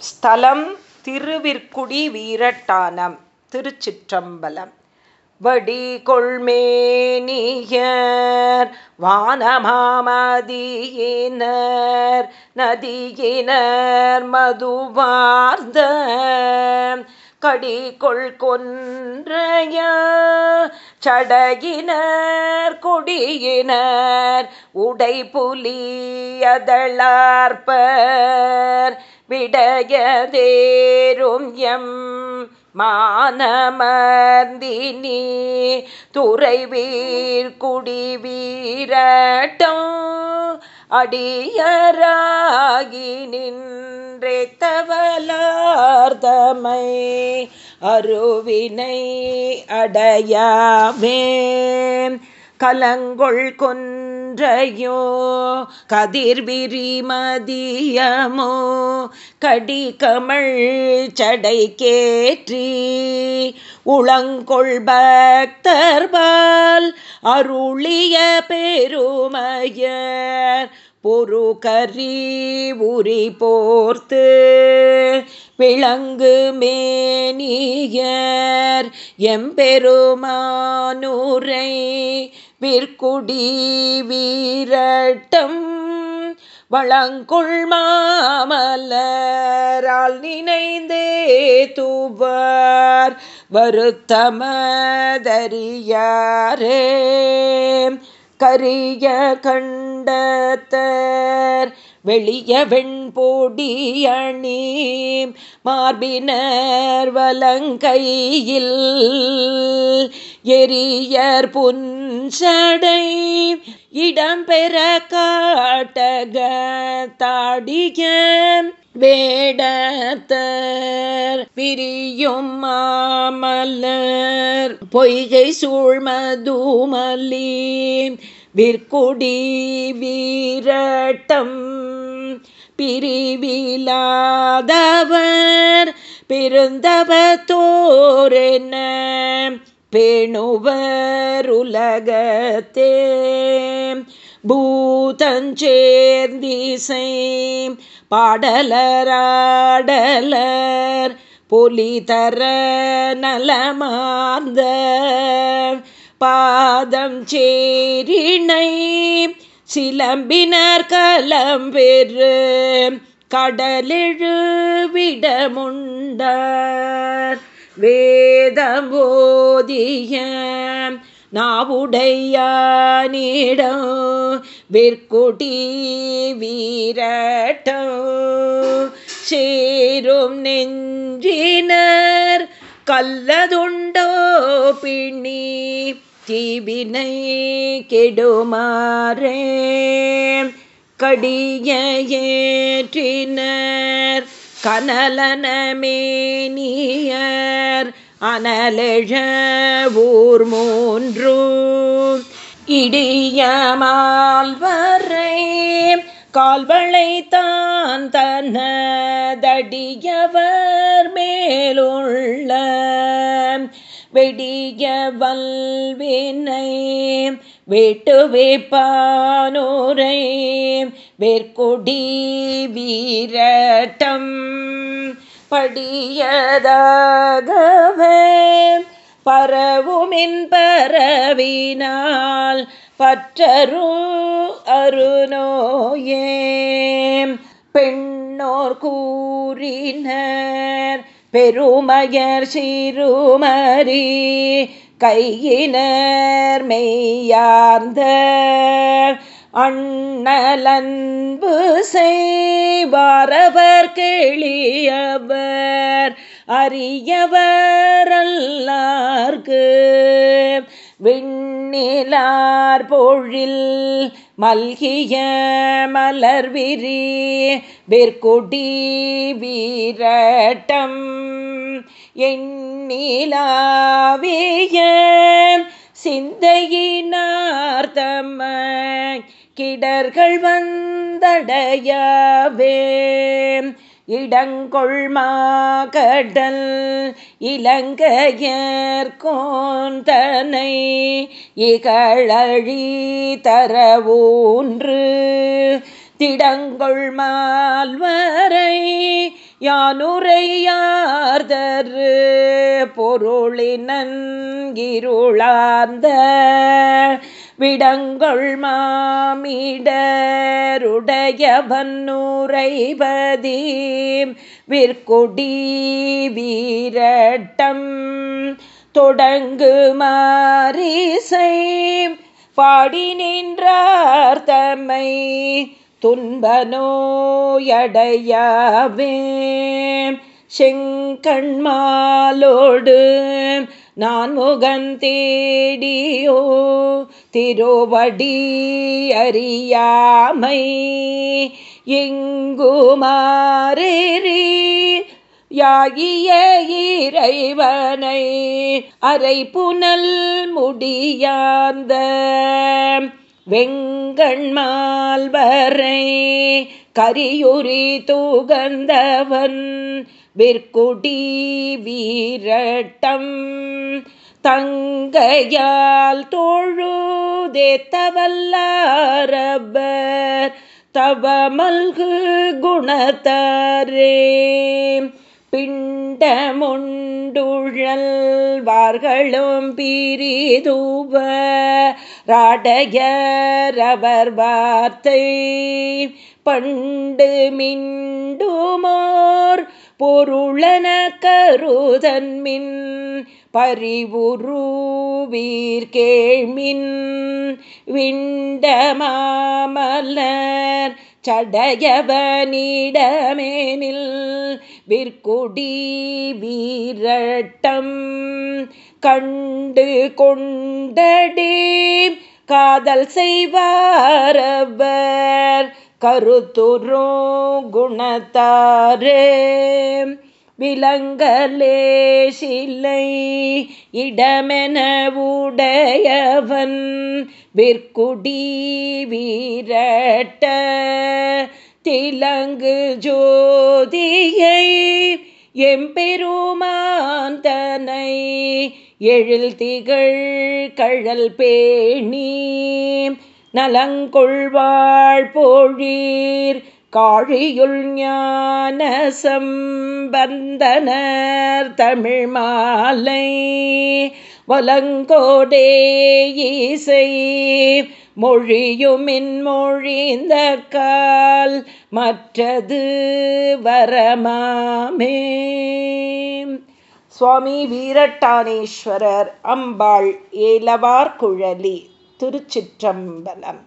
ஸ்தலம் திருவிற்குடி வீரட்டானம் திருச்சிற்றம்பலம். வடிகொள்மேனியர் வானமாமதியினர் நதியினர் மதுவார்ந்த கடிகொள் கொன்றைய? சடகினர் கொடியினர் உடை புலியதளார்பர் விடயதேரும் எம் மானமர்ந்தினி துறைவீர் குடி வீரட்டம் அடியராகி நின்றே தவலார்தமை அருவினை அடையாமே. கலங்கொள் கொன் கொன்றையோ கதிர்விரிமதியமோ கடிகமள் சடை கேற்றி உளங்கொள் பக்தர்பால் அருளிய பெருமையர் பொரு கறி உரி போர்த்து விளங்கு மேனியர் எம்பெருமானூரை விற்குடி வீரட்டம் வளங்குள் மாமலரால் நினைந்தே தூவார் வருத்தமதறியாரே. கரிய கண்டத்தர் வெளிய வெண்போடியணி மார்பினர் வலங்கையில் எரியர் புஞ்சடை இடம்பெற காட்டக தாடிய வேடத்தர் பிரியும் மாமலர் பொய்கை சூழ்மதுமல்லி விற்குடி வீரட்டம். பிரிவிலாதவர் பெருந்தவத்தோரென பேணுவர் உலகத்தே. பூதஞ்சேர்ந்திசை பாடலராடலர் பொலிதர நலமார்ந்த பாதம் சேரிணை சிலம்பினர் கலம்பெரு கடலெழு விடமுண்டார். வேதம் போதிய நாவுடையானிடம் விற்குடி வீரட்டம் சேரும் நெஞ்சினர் கல்லதுண்டோ பிணி தீவினை கெடுமாறே. கடிய ஏற்றினர் கனலனமேனியர் அனலெழ ஊர் மூன்று இடியமால்வரை கால்வளை தான் தன்னதடியவர் மேலுள்ள வெடிய வல்வினை வேட்டுவேப்பானோரை வேர்கொடி வீரட்டம் படியதாகவே பரவுமின் பரவினால் பற்றரு அருநோயே பெண்ணோர் கூறினர் பெருமயர் சிறுமரி கையினர் மெய்யார்ந்த அண்ணலன்பு செய்வாரவர் கெளியவர் அறியவரல்லார்க்கு விண்ணிலார் பொழில் மல்கிய மலர்விரி விற்குடி வீரட்டம். எண்ணிலாவிய சிந்தையினார் தம்ம கிடர்கள் வந்தடையவே. இடங்கொள்மாகடல் இலங்கையர்கோந்தனை இகழழி தரவூன்று திடங்கொள் மால்வரை யானுரையார்தரு பொருளினங்கிருளார்ந்த விடங்கள் மாமிடருடையவன்னுரைபதி விற்குடி வீரட்டம் தொடங்கு மாரிசை பாடி நின்றார் தம்மை துன்பனோயடையாவே செங்கண்மாலோடு நான் முகந்தேடியோ திருவடி அறியாமை. எங்குமாறி யாகிய இறைவனை அரை புனல் முடியாந்த வெங்கண்மால்வரை கரியுரி தூகந்தவன் விற்குடி வீரட்டம். தங்கையால் தோழுதேத்தவல்லாரபர் தவமல்கு குணத்தரே. பிண்டமுண்டுழல்வார்களும் பிரிதுவ ராடையரவர் வார்த்தை பண்டு மிண்டுமோர் பொருளன கருதன்மின் பரிவுருவீர் கேள்மின் விண்டமாமலர் சடையவனிடமேனில் விற்குடி வீரட்டம் கண்டு கொண்டடி. காதல் செய்வாரவர் கருத்துரோ குணத்தாரே. விலங்கலே சிலை. இடமென உடையவன். விற்குடி வீரட்ட. திலங்கு ஜோதியை எம்பெருமான் தனை எழில் திகழ் கழல் பேணி நலங்கொள்வாழ் போழீர் காழியுள் ஞான சம்பந்தனர் தமிழ் மாலை. வலங்கோடே இசை மொழியுமின் மொழிந்த கால் மற்றது வரமாமே. சுவாமி வீரட்டானேஸ்வரர் அம்பாள் ஏலவார் குழலி திருச்சிற்றம்பலம்.